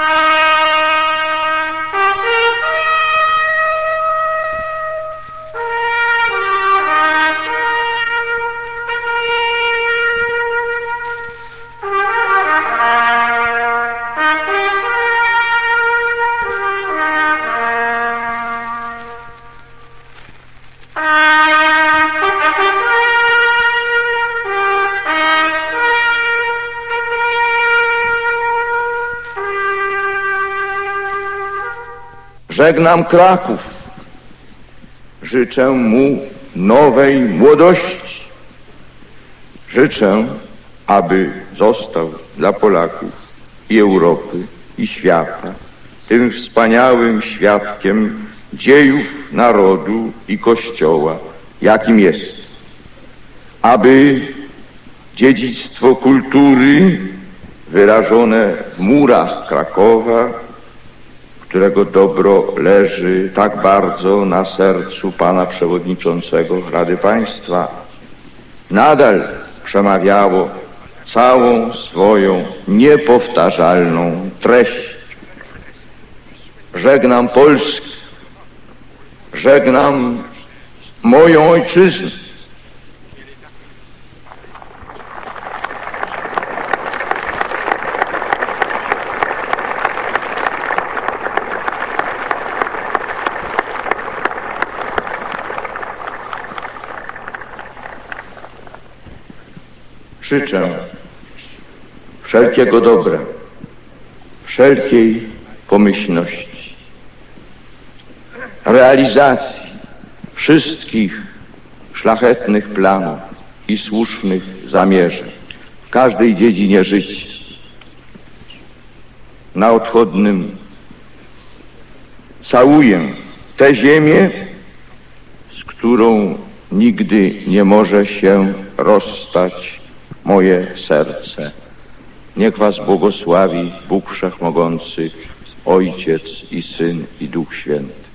Ah! Żegnam Kraków. Życzę mu nowej młodości. Życzę, aby został dla Polaków i Europy i świata tym wspaniałym świadkiem dziejów narodu i Kościoła, jakim jest. Aby dziedzictwo kultury wyrażone w murach Krakowa którego dobro leży tak bardzo na sercu Pana Przewodniczącego Rady Państwa, nadal przemawiało całą swoją niepowtarzalną treść. Żegnam Polskę, żegnam moją ojczyznę. Życzę wszelkiego dobra, wszelkiej pomyślności, realizacji wszystkich szlachetnych planów i słusznych zamierzeń w każdej dziedzinie życia. Na odchodnym całuję tę ziemię, z którą nigdy nie może się rozstać moje serce. Niech was błogosławi Bóg Wszechmogący, Ojciec i Syn i Duch Święty.